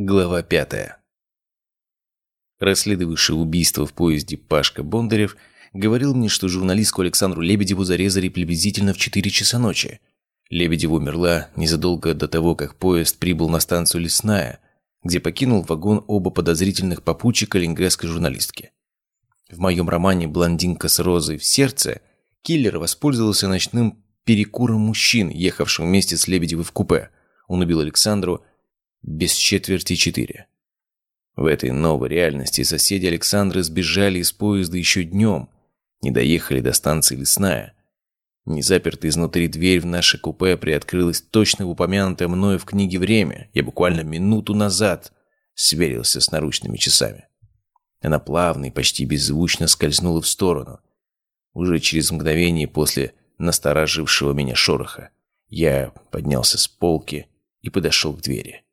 Глава пятая. Расследовавший убийство в поезде Пашка Бондарев говорил мне, что журналистку Александру Лебедеву зарезали приблизительно в 4 часа ночи. Лебедева умерла незадолго до того, как поезд прибыл на станцию Лесная, где покинул вагон оба подозрительных попутчика ленинградской журналистки. В моем романе «Блондинка с розой в сердце» киллер воспользовался ночным перекуром мужчин, ехавшим вместе с Лебедевой в купе. Он убил Александру без четверти четыре. В этой новой реальности соседи Александры сбежали из поезда еще днем, не доехали до станции Лесная. Незапертая изнутри дверь в наше купе приоткрылась точно в упомянутое мною в книге время. Я буквально минуту назад сверился с наручными часами. Она плавно и почти беззвучно скользнула в сторону. Уже через мгновение после насторажившего меня шороха я поднялся с полки и подошел к двери.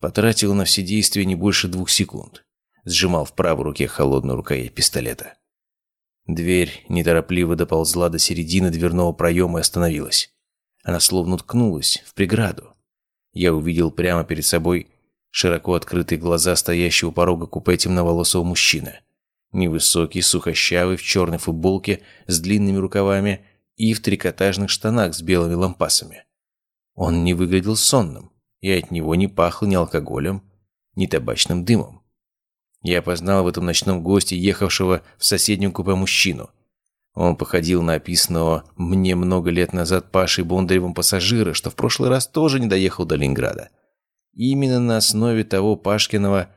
Потратил на все действия не больше двух секунд. Сжимал в правой руке холодную рукоять пистолета. Дверь неторопливо доползла до середины дверного проема и остановилась. Она словно уткнулась в преграду. Я увидел прямо перед собой широко открытые глаза стоящего у порога купе темноволосого мужчины. Невысокий, сухощавый, в черной футболке с длинными рукавами и в трикотажных штанах с белыми лампасами. Он не выглядел сонным и от него не пахло ни алкоголем, ни табачным дымом. Я опознал в этом ночном госте, ехавшего в соседнем купе мужчину. Он походил на описанного мне много лет назад Пашей Бондаревым пассажира, что в прошлый раз тоже не доехал до Ленинграда. Именно на основе того Пашкиного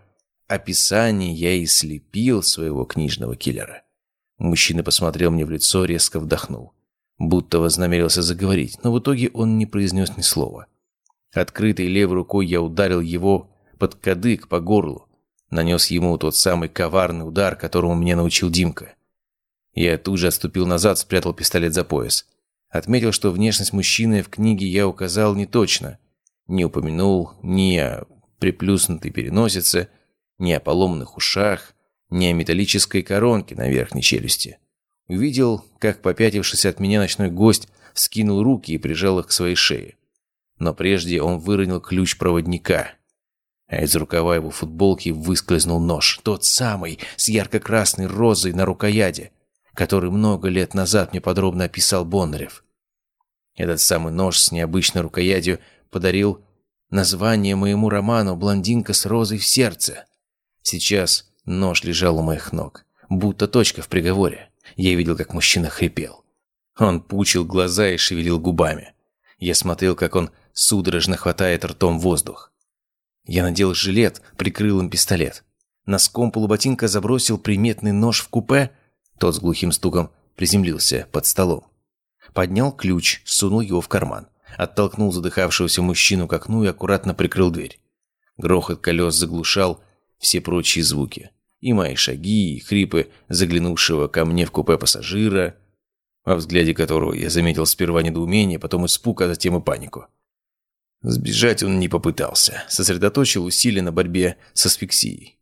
описания я и слепил своего книжного киллера. Мужчина посмотрел мне в лицо, резко вдохнул. Будто вознамерился заговорить, но в итоге он не произнес ни слова. Открытой левой рукой я ударил его под кадык по горлу. Нанес ему тот самый коварный удар, которому меня научил Димка. Я тут же отступил назад, спрятал пистолет за пояс. Отметил, что внешность мужчины в книге я указал не точно. Не упомянул ни о приплюснутой переносице, ни о поломанных ушах, ни о металлической коронке на верхней челюсти. Увидел, как, попятившись от меня, ночной гость скинул руки и прижал их к своей шее. Но прежде он выронил ключ проводника. А из рукава его футболки выскользнул нож. Тот самый, с ярко-красной розой на рукояде, который много лет назад мне подробно описал Бондарев. Этот самый нож с необычной рукоятью подарил название моему роману «Блондинка с розой в сердце». Сейчас нож лежал у моих ног, будто точка в приговоре. Я видел, как мужчина хрипел. Он пучил глаза и шевелил губами. Я смотрел, как он судорожно хватает ртом воздух. Я надел жилет, прикрыл им пистолет. Носком полуботинка забросил приметный нож в купе, тот с глухим стуком приземлился под столом. Поднял ключ, сунул его в карман, оттолкнул задыхавшегося мужчину к окну и аккуратно прикрыл дверь. Грохот колес заглушал все прочие звуки. И мои шаги, и хрипы заглянувшего ко мне в купе пассажира, во взгляде которого я заметил сперва недоумение, потом испуг, а затем и панику. Сбежать он не попытался, сосредоточил усилия на борьбе с асфиксией.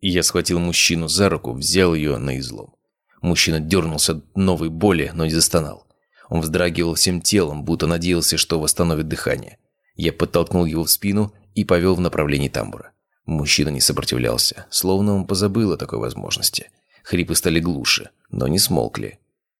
Я схватил мужчину за руку, взял ее на излом. Мужчина дернулся от новой боли, но не застонал. Он вздрагивал всем телом, будто надеялся, что восстановит дыхание. Я подтолкнул его в спину и повел в направлении тамбура. Мужчина не сопротивлялся, словно он позабыл о такой возможности. Хрипы стали глуше, но не смолкли.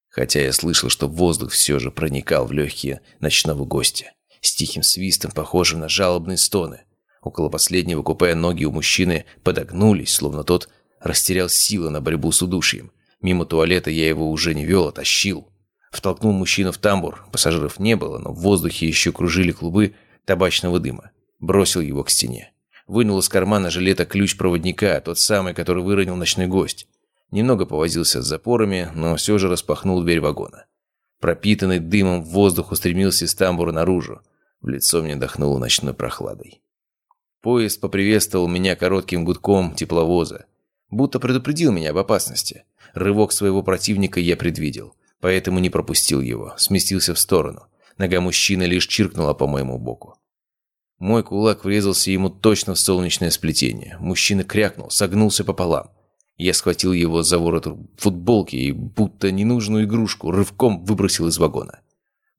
Хотя я слышал, что воздух все же проникал в легкие ночного гостя с тихим свистом, похожим на жалобные стоны. Около последнего купе ноги у мужчины подогнулись, словно тот растерял силы на борьбу с удушьем. Мимо туалета я его уже не вел, а тащил. Втолкнул мужчину в тамбур. Пассажиров не было, но в воздухе еще кружили клубы табачного дыма. Бросил его к стене. Вынул из кармана жилета ключ проводника, тот самый, который выронил ночной гость. Немного повозился с запорами, но все же распахнул дверь вагона. Пропитанный дымом воздух устремился из тамбура наружу. В лицо мне дохнуло ночной прохладой. Поезд поприветствовал меня коротким гудком тепловоза. Будто предупредил меня об опасности. Рывок своего противника я предвидел, поэтому не пропустил его, сместился в сторону. Нога мужчины лишь чиркнула по моему боку. Мой кулак врезался ему точно в солнечное сплетение. Мужчина крякнул, согнулся пополам. Я схватил его за ворот футболки и, будто ненужную игрушку, рывком выбросил из вагона.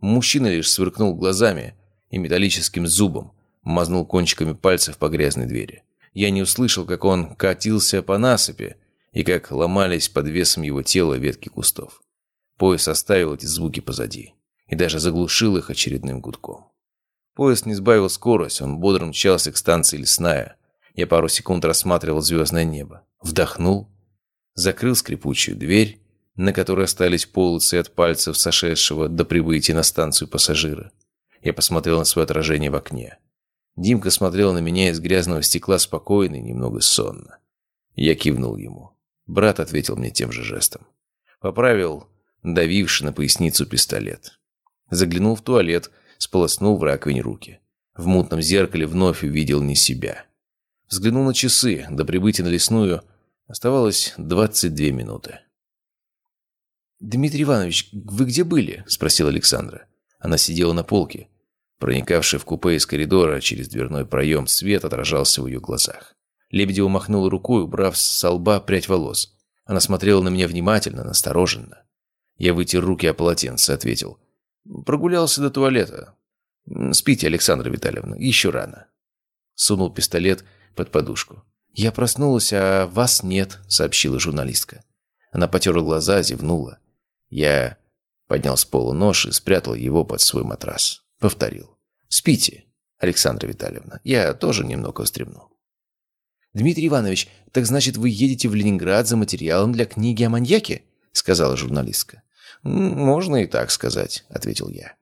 Мужчина лишь сверкнул глазами, и металлическим зубом. мазнул кончиками пальцев по грязной двери. Я не услышал, как он катился по насыпи и как ломались под весом его тела ветки кустов. Поезд оставил эти звуки позади и даже заглушил их очередным гудком. Поезд не сбавил скорость, он бодро мчался к станции Лесная. Я пару секунд рассматривал звездное небо. Вдохнул, закрыл скрипучую дверь, на которой остались полосы от пальцев сошедшего до прибытия на станцию пассажира. Я посмотрел на свое отражение в окне. Димка смотрел на меня из грязного стекла спокойно и немного сонно. Я кивнул ему. Брат ответил мне тем же жестом. Поправил давивший на поясницу пистолет. Заглянул в туалет, сполоснул в раковине руки. В мутном зеркале вновь увидел не себя. Взглянул на часы. До прибытия на лесную оставалось 22 минуты. «Дмитрий Иванович, вы где были?» – спросила Александра. Она сидела на полке. Проникавший в купе из коридора через дверной проем свет отражался в ее глазах. Лебедева махнула рукой, убрав с лба прядь волос. Она смотрела на меня внимательно, настороженно. Я вытер руки о полотенце, ответил. «Прогулялся до туалета. Спите, Александра Витальевна, еще рано». Сунул пистолет под подушку. «Я проснулась, а вас нет», — сообщила журналистка. Она потерла глаза, зевнула. Я поднял с пола нож и спрятал его под свой матрас. Повторил. «Спите, Александра Витальевна. Я тоже немного вздремну». «Дмитрий Иванович, так значит, вы едете в Ленинград за материалом для книги о маньяке?» сказала журналистка. «Можно и так сказать», — ответил я.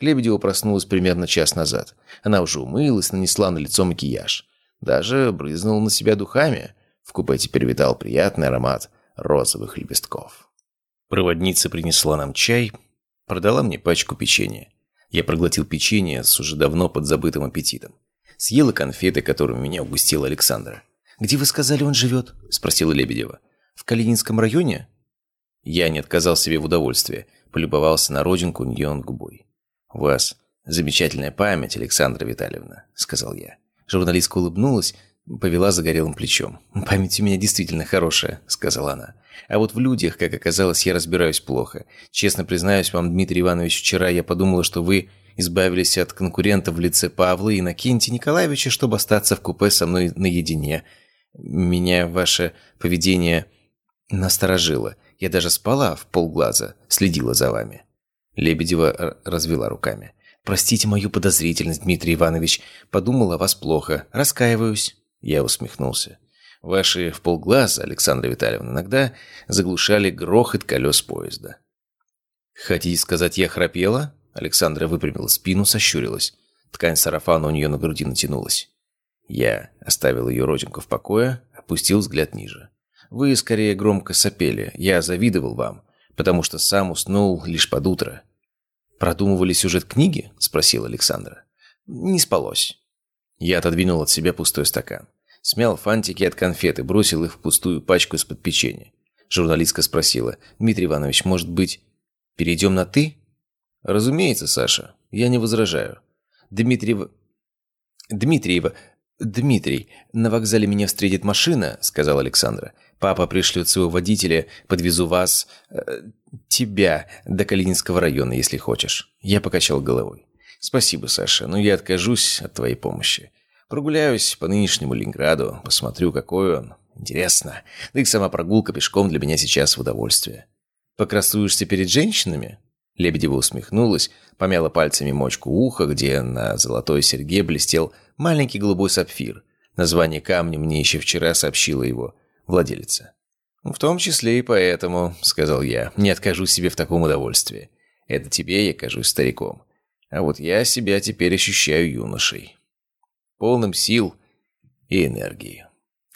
Лебедева проснулась примерно час назад. Она уже умылась, нанесла на лицо макияж. Даже брызнула на себя духами. В купе теперь витал приятный аромат розовых лепестков. Проводница принесла нам чай, продала мне пачку печенья. Я проглотил печенье с уже давно подзабытым аппетитом. Съела конфеты, которыми меня угостила Александра. «Где вы сказали, он живет?» – спросила Лебедева. «В Калининском районе?» Я не отказал себе в удовольствии, полюбовался на родинку у нее губой. «У вас замечательная память, Александра Витальевна», – сказал я. Журналистка улыбнулась, повела загорелым плечом. «Память у меня действительно хорошая», – сказала она. А вот в людях, как оказалось, я разбираюсь плохо. Честно признаюсь вам, Дмитрий Иванович, вчера я подумала, что вы избавились от конкурента в лице Павла и Иннокентия Николаевича, чтобы остаться в купе со мной наедине. Меня ваше поведение насторожило. Я даже спала в полглаза, следила за вами». Лебедева развела руками. «Простите мою подозрительность, Дмитрий Иванович. Подумала о вас плохо. Раскаиваюсь». Я усмехнулся. Ваши в полглаза, Александра Витальевна, иногда заглушали грохот колес поезда. «Хотите сказать, я храпела?» Александра выпрямила спину, сощурилась. Ткань сарафана у нее на груди натянулась. Я оставил ее родинку в покое, опустил взгляд ниже. «Вы скорее громко сопели. Я завидовал вам, потому что сам уснул лишь под утро». «Продумывали сюжет книги?» – спросил Александра. «Не спалось». Я отодвинул от себя пустой стакан. Смял фантики от конфеты, бросил их в пустую пачку из-под печенья. Журналистка спросила, «Дмитрий Иванович, может быть, перейдем на «ты»?» «Разумеется, Саша. Я не возражаю». «Дмитриев... Дмитриева... Дмитрий, на вокзале меня встретит машина», — сказал Александра. «Папа пришлет своего водителя, подвезу вас... Э, тебя до Калининского района, если хочешь». Я покачал головой. «Спасибо, Саша, но я откажусь от твоей помощи. Прогуляюсь по нынешнему Ленинграду, посмотрю, какой он. Интересно. Да и сама прогулка пешком для меня сейчас в удовольствие. Покрасуешься перед женщинами? Лебедева усмехнулась, помяла пальцами мочку уха, где на золотой серьге блестел маленький голубой сапфир. Название камня мне еще вчера сообщила его владелица. «В том числе и поэтому», — сказал я, — «не откажу себе в таком удовольствии. Это тебе я кажусь стариком. А вот я себя теперь ощущаю юношей» полным сил и энергии.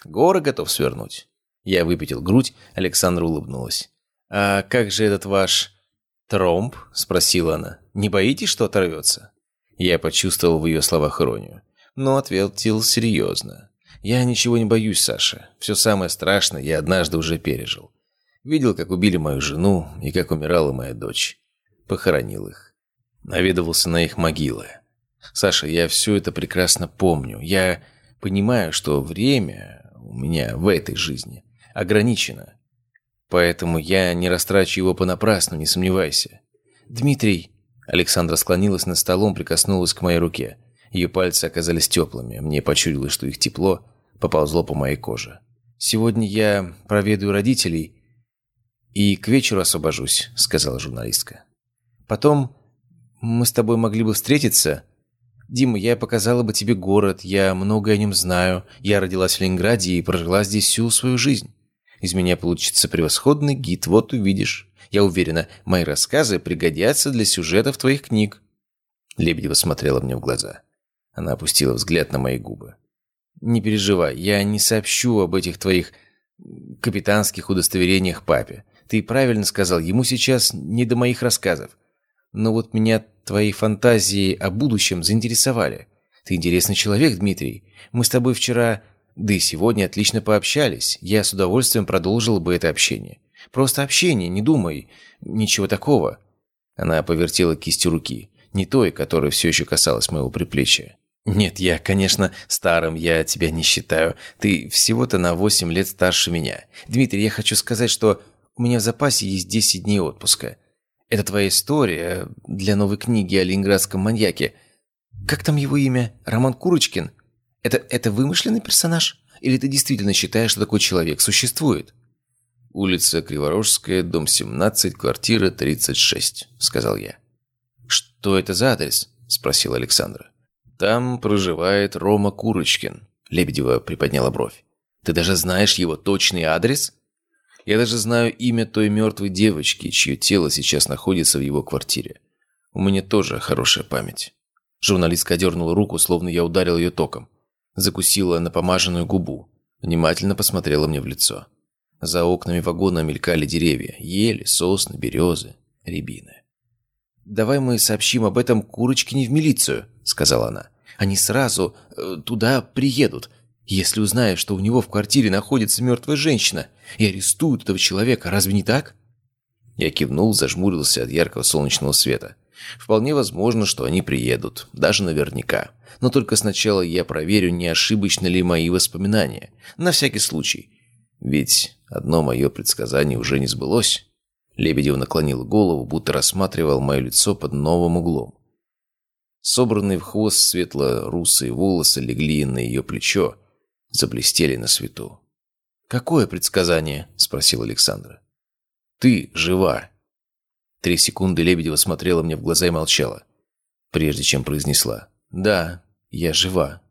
Горы готов свернуть. Я выпятил грудь, Александра улыбнулась. «А как же этот ваш тромб?» – спросила она. «Не боитесь, что оторвется?» Я почувствовал в ее словах иронию, но ответил серьезно. «Я ничего не боюсь, Саша. Все самое страшное я однажды уже пережил. Видел, как убили мою жену и как умирала моя дочь. Похоронил их. Наведывался на их могилы. Саша, я все это прекрасно помню. Я понимаю, что время у меня в этой жизни ограничено. Поэтому я не растрачу его понапрасну, не сомневайся. Дмитрий... Александра склонилась над столом, прикоснулась к моей руке. Ее пальцы оказались теплыми. Мне почудилось, что их тепло поползло по моей коже. «Сегодня я проведу родителей и к вечеру освобожусь», — сказала журналистка. «Потом мы с тобой могли бы встретиться. Дима, я показала бы тебе город, я много о нем знаю. Я родилась в Ленинграде и прожила здесь всю свою жизнь. Из меня получится превосходный гид, вот увидишь. Я уверена, мои рассказы пригодятся для сюжетов твоих книг». Лебедева смотрела мне в глаза. Она опустила взгляд на мои губы. «Не переживай, я не сообщу об этих твоих капитанских удостоверениях папе. Ты правильно сказал, ему сейчас не до моих рассказов. Но вот меня твои фантазии о будущем заинтересовали. Ты интересный человек, Дмитрий. Мы с тобой вчера, да и сегодня отлично пообщались. Я с удовольствием продолжил бы это общение. Просто общение, не думай. Ничего такого». Она повертела кистью руки, не той, которая все еще касалась моего приплечья. «Нет, я, конечно, старым я тебя не считаю. Ты всего-то на 8 лет старше меня. Дмитрий, я хочу сказать, что у меня в запасе есть 10 дней отпуска. Это твоя история для новой книги о ленинградском маньяке. Как там его имя? Роман Курочкин? Это, это вымышленный персонаж? Или ты действительно считаешь, что такой человек существует?» «Улица Криворожская, дом 17, квартира 36», — сказал я. «Что это за адрес?» — спросил Александра. Там проживает Рома Курочкин. Лебедева приподняла бровь. Ты даже знаешь его точный адрес? Я даже знаю имя той мертвой девочки, чье тело сейчас находится в его квартире. У меня тоже хорошая память. Журналистка дернула руку, словно я ударил ее током. Закусила напомаженную губу. Внимательно посмотрела мне в лицо. За окнами вагона мелькали деревья. Ели, сосны, березы, рябины. «Давай мы сообщим об этом Курочкине в милицию», — сказала она. «Они сразу э, туда приедут, если узнают, что у него в квартире находится мертвая женщина, и арестуют этого человека. Разве не так?» Я кивнул, зажмурился от яркого солнечного света. Вполне возможно, что они приедут, даже наверняка. Но только сначала я проверю, не ошибочны ли мои воспоминания. На всякий случай. Ведь одно мое предсказание уже не сбылось. Лебедев наклонил голову, будто рассматривал мое лицо под новым углом. Собранные в хвост светло-русые волосы легли на ее плечо, заблестели на свету. «Какое предсказание?» – спросил Александра. «Ты жива!» Три секунды Лебедева смотрела мне в глаза и молчала, прежде чем произнесла. «Да, я жива.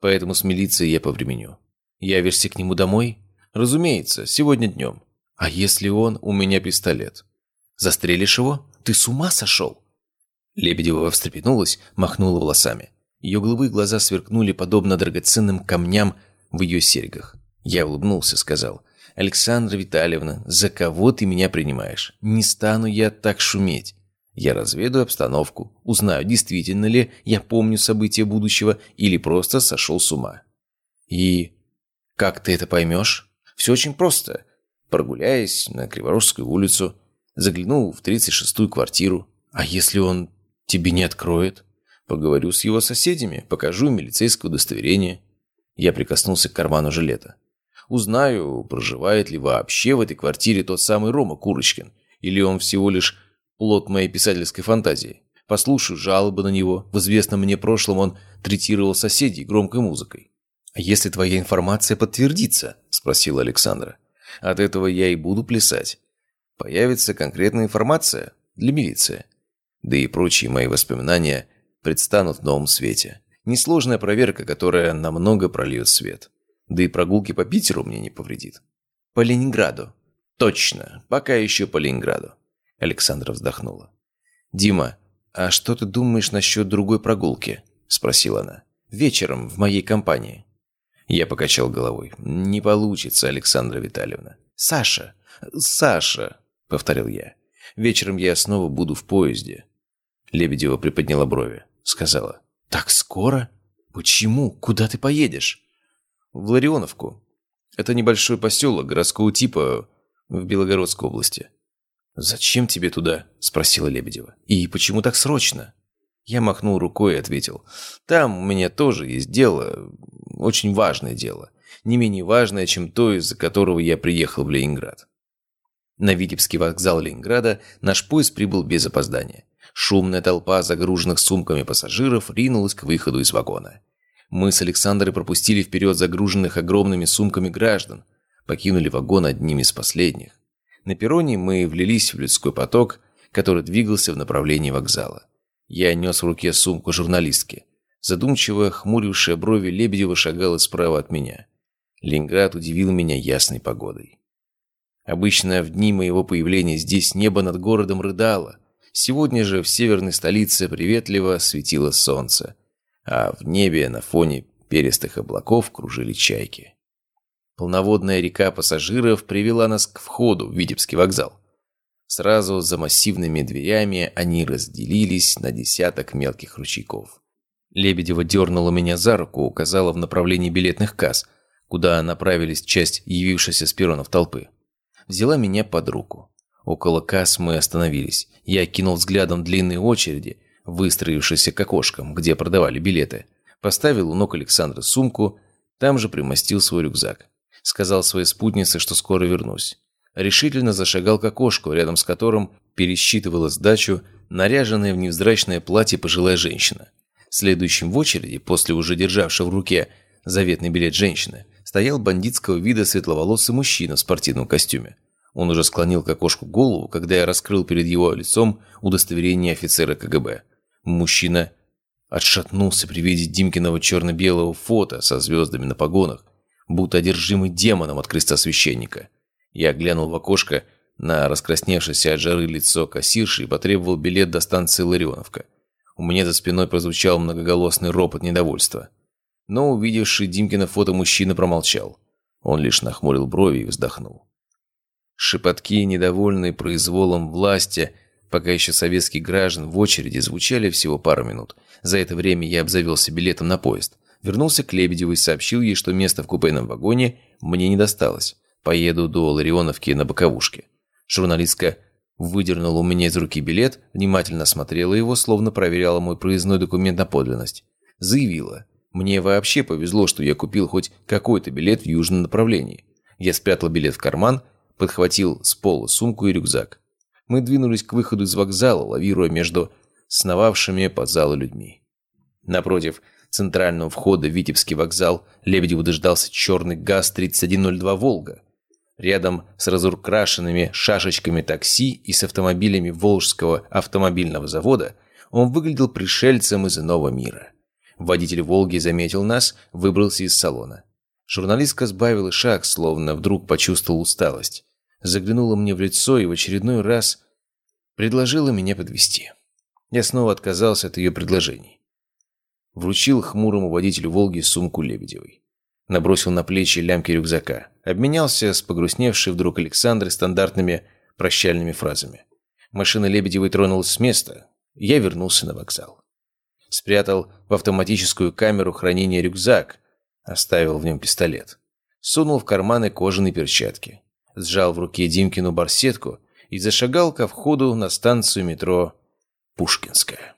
Поэтому с милицией я повременю. Явишься к нему домой? Разумеется, сегодня днем. А если он у меня пистолет? Застрелишь его? Ты с ума сошел?» Лебедева встрепенулась, махнула волосами. Ее голубые глаза сверкнули подобно драгоценным камням в ее серьгах. Я улыбнулся, сказал, «Александра Витальевна, за кого ты меня принимаешь? Не стану я так шуметь. Я разведаю обстановку, узнаю, действительно ли я помню события будущего или просто сошел с ума». «И как ты это поймешь?» «Все очень просто прогуляясь на Криворожскую улицу, заглянул в 36-ю квартиру. А если он тебе не откроет? Поговорю с его соседями, покажу милицейское удостоверение. Я прикоснулся к карману жилета. Узнаю, проживает ли вообще в этой квартире тот самый Рома Курочкин, или он всего лишь плод моей писательской фантазии. Послушаю жалобы на него. В известном мне прошлом он третировал соседей громкой музыкой. «А если твоя информация подтвердится?» – спросила Александра. От этого я и буду плясать. Появится конкретная информация для милиции. Да и прочие мои воспоминания предстанут в новом свете. Несложная проверка, которая намного прольет свет. Да и прогулки по Питеру мне не повредит. По Ленинграду. Точно, пока еще по Ленинграду. Александра вздохнула. «Дима, а что ты думаешь насчет другой прогулки?» Спросила она. «Вечером в моей компании». Я покачал головой. «Не получится, Александра Витальевна». «Саша! Саша!» — повторил я. «Вечером я снова буду в поезде». Лебедева приподняла брови. Сказала. «Так скоро? Почему? Куда ты поедешь?» «В Ларионовку. Это небольшой поселок городского типа в Белогородской области». «Зачем тебе туда?» – спросила Лебедева. «И почему так срочно?» Я махнул рукой и ответил. «Там у меня тоже есть дело, очень важное дело. Не менее важное, чем то, из-за которого я приехал в Ленинград». На Витебский вокзал Ленинграда наш поезд прибыл без опоздания. Шумная толпа загруженных сумками пассажиров ринулась к выходу из вагона. Мы с Александрой пропустили вперед загруженных огромными сумками граждан, покинули вагон одним из последних. На перроне мы влились в людской поток, который двигался в направлении вокзала. Я нес в руке сумку журналистки. Задумчиво хмурившая брови Лебедева шагала справа от меня. Ленинград удивил меня ясной погодой. Обычно в дни моего появления здесь небо над городом рыдало. Сегодня же в северной столице приветливо светило солнце, а в небе на фоне перистых облаков кружили чайки. Полноводная река пассажиров привела нас к входу в Витебский вокзал. Сразу за массивными дверями они разделились на десяток мелких ручейков. Лебедева дернула меня за руку, указала в направлении билетных касс, куда направились часть явившейся с перронов толпы. Взяла меня под руку. Около касс мы остановились. Я кинул взглядом длинные очереди, выстроившиеся к окошкам, где продавали билеты. Поставил у ног Александра сумку, там же примостил свой рюкзак. Сказал своей спутнице, что скоро вернусь. Решительно зашагал к окошку, рядом с которым пересчитывала сдачу наряженная в невзрачное платье пожилая женщина. Следующим в очереди, после уже державшего в руке заветный билет женщины, стоял бандитского вида светловолосый мужчина в спортивном костюме. Он уже склонил к окошку голову, когда я раскрыл перед его лицом удостоверение офицера КГБ. Мужчина отшатнулся при виде Димкиного черно-белого фото со звездами на погонах, будто одержимый демоном от креста священника. Я глянул в окошко на раскрасневшееся от жары лицо кассирши и потребовал билет до станции Ларионовка. У меня за спиной прозвучал многоголосный ропот недовольства. Но увидевший Димкино фото мужчина промолчал. Он лишь нахмурил брови и вздохнул. Шепотки, недовольные произволом власти, пока еще советских граждан в очереди, звучали всего пару минут. За это время я обзавелся билетом на поезд. Вернулся к Лебедевой и сообщил ей, что место в купейном вагоне мне не досталось. Поеду до Ларионовки на боковушке. Журналистка выдернула у меня из руки билет, внимательно смотрела его, словно проверяла мой проездной документ на подлинность. Заявила. Мне вообще повезло, что я купил хоть какой-то билет в южном направлении. Я спрятал билет в карман, подхватил с пола сумку и рюкзак. Мы двинулись к выходу из вокзала, лавируя между сновавшими по залу людьми. Напротив центрального входа в Витебский вокзал Лебедеву дождался черный ГАЗ-3102 «Волга». Рядом с разукрашенными шашечками такси и с автомобилями Волжского автомобильного завода он выглядел пришельцем из иного мира. Водитель «Волги» заметил нас, выбрался из салона. Журналистка сбавила шаг, словно вдруг почувствовал усталость. Заглянула мне в лицо и в очередной раз предложила меня подвести. Я снова отказался от ее предложений. Вручил хмурому водителю «Волги» сумку Лебедевой. Набросил на плечи лямки рюкзака. Обменялся с погрустневшей вдруг Александрой стандартными прощальными фразами. Машина Лебедевой тронулась с места. Я вернулся на вокзал. Спрятал в автоматическую камеру хранения рюкзак, Оставил в нем пистолет. Сунул в карманы кожаные перчатки. Сжал в руке Димкину барсетку и зашагал ко входу на станцию метро Пушкинская.